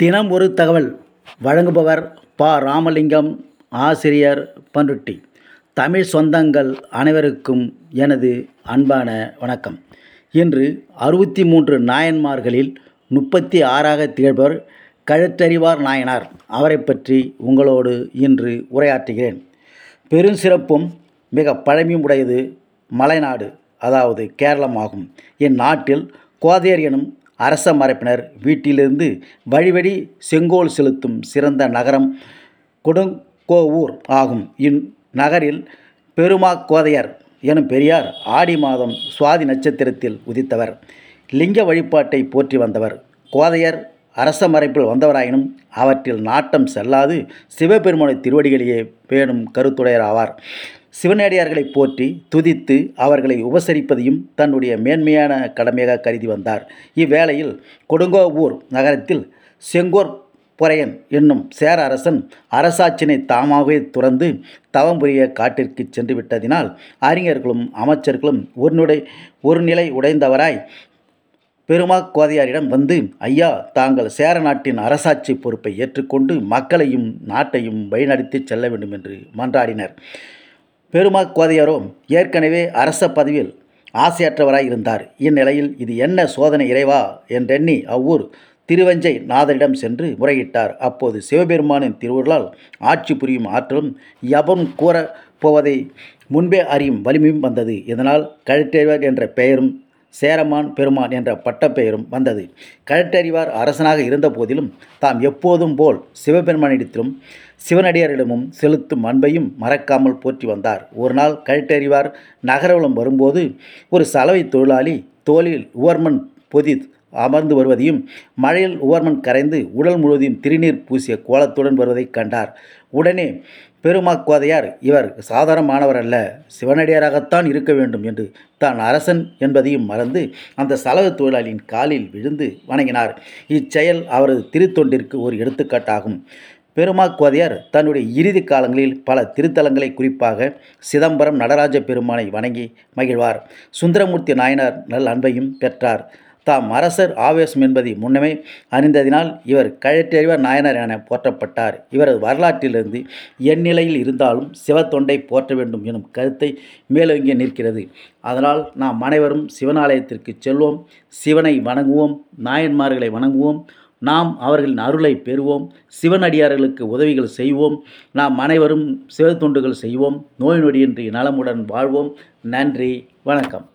தினம் ஒரு தகவல். வழங்குபவர் ப. ராமலிங்கம் ஆசிரியர் பண்ருட்டி தமிழ் சொந்தங்கள் அனைவருக்கும் எனது அன்பான வணக்கம். இன்று அறுபத்தி மூன்று நாயன்மார்களில் முப்பத்தி ஆறாக திகழ்பவர் கழுத்தறிவார் நாயனார். அவரை பற்றி உங்களோடு இன்று உரையாற்றுகிறேன். பெருஞ்சிறப்பும் மிக பழமையும் உடையது மலைநாடு அதாவது கேரளம் ஆகும் இந்நாட்டில் கோதையர் எனும் அரச மரப்பினர் வீட்டிலிருந்து வழிவழி செங்கோல் செலுத்தும் சிறந்த நகரம் கொடுங்கோவூர் ஆகும். இந்நகரில் பெருமா கோதையர் எனும் பெரியார் ஆடி மாதம் சுவாதி நட்சத்திரத்தில் உதித்தவர். லிங்க வழிபாட்டை போற்றி வந்தவர். கோதையர் அரச மறைப்பில் வந்தவராயினும் அவற்றில் நாட்டம் செல்லாது சிவபெருமானை திருவடிகளையே பேணும் கருத்துடையர் ஆவார் சிவனடியார்களை போற்றி துதித்து அவர்களை உபசரிப்பதையும் தன்னுடைய மேன்மையான கடமையாக கருதி வந்தார். இவ்வேளையில் கொடுங்கோவூர் நகரத்தில் செங்கோர் புறையன் என்னும் சேர அரசன் அரசாட்சினை தாமாகவே துறந்து தவம் புரிய காட்டிற்கு சென்று விட்டதினால் அறிஞர்களும் அமைச்சர்களும் ஒருநுடை ஒரு நிலை உடைந்தவராய் பெருமா கோதையாரிடம் வந்து ஐயா தாங்கள் சேர நாட்டின் அரசாட்சி பொறுப்பை ஏற்றுக்கொண்டு மக்களையும் நாட்டையும் வழிநடத்தி செல்ல வேண்டும் என்று மன்றாடினர். பெருமா கோதையாரோ ஏற்கனவே அரச பதவியில் ஆசையற்றவராய் இருந்தார் இந்நிலையில் இது என்ன சோதனை இறைவா? என்றெண்ணி அவ்வூர் திருவஞ்சை நாதரிடம் சென்று முறையிட்டார். அப்போது சிவபெருமானின் திருவுருளால் ஆட்சி புரியும் ஆற்றலும் யபம் கூற போவதை முன்பே அறியும் வலிமையும் வந்தது. இதனால் கழுத்தேவர் என்ற பெயரும் சேரமான் பெருமான் என்ற பட்டப்பெயரும் வந்தது. கழட்டறிவார் அரசனாக இருந்த போதிலும் தாம் எப்போதும் போல் சிவபெருமானிடத்திலும் சிவனடியாரிடமும் செலுத்தும் அன்பையும் மறக்காமல் போற்றி வந்தார். ஒரு நாள் கழட்டறிவார் நகரவலம் வரும்போது ஒரு சலவை தொழிலாளி தோளில் உவர்மன் பொதி அமர்ந்து வருவதையும் மழையில் உவர்மன் கரைந்து உடல் முழுவதையும் திருநீர் பூசிய கோலத்துடன் வருவதைக் கண்டார். உடனே பெருமாக்கோதையார் இவர் சாதாரணமானவர் அல்ல. சிவனடியாராகத்தான் இருக்க வேண்டும் என்று தான் அரசன் என்பதையும் மறந்து அந்த சலவு தொழிலாளியின் காலில் விழுந்து வணங்கினார். இச்செயல் அவரது திருத்தொண்டிற்கு ஒரு எடுத்துக்காட்டாகும். பெருமாக்கோதையார் தன்னுடைய இறுதி காலங்களில் பல திருத்தலங்களை குறிப்பாக சிதம்பரம் நடராஜ பெருமானை வணங்கி மகிழ்வார். சுந்தரமூர்த்தி நாயனார் நல் அன்பையும் பெற்றார். தாம் அரசர் ஆவேசம் என்பதை முன்னமே அறிந்ததினால் இவர் கழற்றறிவர் நாயனார் என போற்றப்பட்டார். இவரது வரலாற்றிலிருந்து எந்நிலையில் இருந்தாலும் சிவத்தொண்டை போற்ற வேண்டும் எனும் கருத்தை மேலோங்கி நிற்கிறது. அதனால் நாம் அனைவரும் சிவனாலயத்திற்கு செல்வோம் சிவனை வணங்குவோம் நாயன்மார்களை வணங்குவோம் நாம் அவர்களின் அருளை பெறுவோம் சிவனடியார்களுக்கு உதவிகள் செய்வோம் நாம் அனைவரும் சிவத்தொண்டுகள் செய்வோம் நோய் நொடியின்றி நலமுடன் வாழ்வோம். நன்றி வணக்கம்.